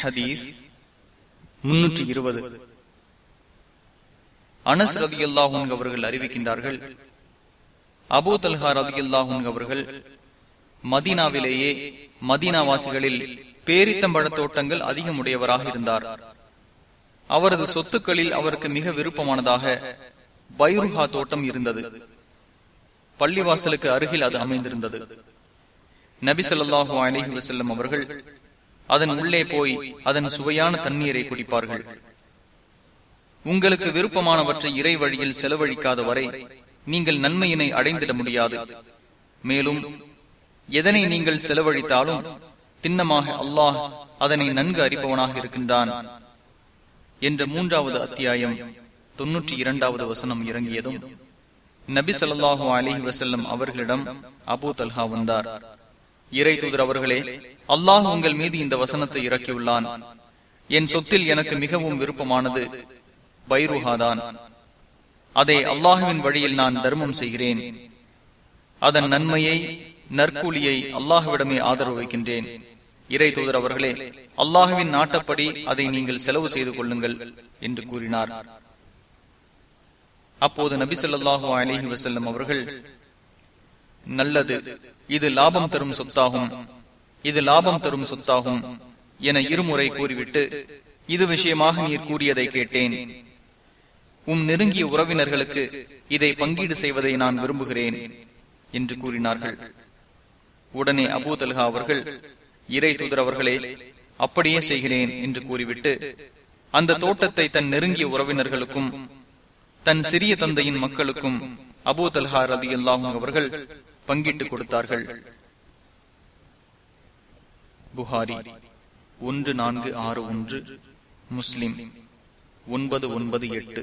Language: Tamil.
ஹதீஸ் முன்னூற்றி இருபது. அனஸ் ரதி அல்லாஹூன் அவர்கள் அறிவிக்கின்றார்கள் அபூ தல்ஹா ரதி அல்லாஹூன் அவர்கள் மதீனாவிலேயே மதீனாவாசிகளில் பேரித்தம்பழ தோட்டங்கள் அதிகமுடையவராக இருந்தார். அவரது சொத்துக்களில் அவருக்கு மிக விருப்பமானதாக பைருஹா தோட்டம் இருந்தது. பள்ளிவாசலுக்கு அருகில் அது அமைந்திருந்தது. நபி சொல்லாஹு அலிஹி வசல்லம் அவர்கள் அதன் உள்ளே போய் அதன் சுவையான தண்ணீரை குடிப்பார்கள். உங்களுக்கு விருப்பமானவற்றை இறை வழியில் செலவழிக்காத வரை நீங்கள் நன்மையினை அடைந்திட முடியாது. மேலும் எதனை நீங்கள் செலவழித்தாலும் திண்ணமாக அல்லாஹ் அதனை நன்கு அறிபவனாக இருக்கின்றான் என்ற மூன்றாவது அத்தியாயம் தொன்னூற்றி இரண்டாவது வசனம் இறங்கியதும் நபி சொல்லாஹு அலி வசல்லம் அவர்களிடம் அபு தல்ஹா வந்தார். இறை தூதர் அவர்களே அல்லாஹ் உங்கள் மீது இந்த வசனத்தை இறக்கியுள்ளான். என் சொத்தில் எனக்கு மிகவும் விருப்பமானது பைருஹாதான். அதை அல்லாஹுவின் வழியில் நான் தர்மம் செய்கிறேன். அதன் நன்மையை நற்கூலியை அல்லாஹுவிடமே ஆதரவு வைக்கின்றேன். இறை தூதர் அவர்களே அல்லாஹுவின் நாட்டப்படி அதை நீங்கள் செலவு செய்து கொள்ளுங்கள் என்று கூறினார். அப்போது நபி சொல்லாஹு அலிஹி வசல்லம் அவர்கள் நல்லது. இது லாபம் தரும் சொத்தாகும். இது லாபம் தரும் சொத்தாகும் என இருமுறை கூறிவிட்டு இது விஷயமாக நீர் கூறியதை கேட்டேன். உம் நெருங்கிய உறவினர்களுக்கு இதை பங்கீடு செய்வதை நான் விரும்புகிறேன் என்று கூறினார்கள். உடனே அபூ தல்ஹா அவர்கள் இறை தூதரவர்களே அப்படியே செய்கிறேன் என்று கூறிவிட்டு அந்த தோட்டத்தை தன் நெருங்கிய உறவினர்களுக்கும் தன் சிறிய தந்தையின் மக்களுக்கும் அபூ தல்ஹா ரதி அல்லாஹும் அவர்கள் பங்கிட்டு கொடுத்தார்கள். புகாரி ஒன்று நான்கு ஆறு ஒன்று முஸ்லிம் ஒன்பது ஒன்பது எட்டு.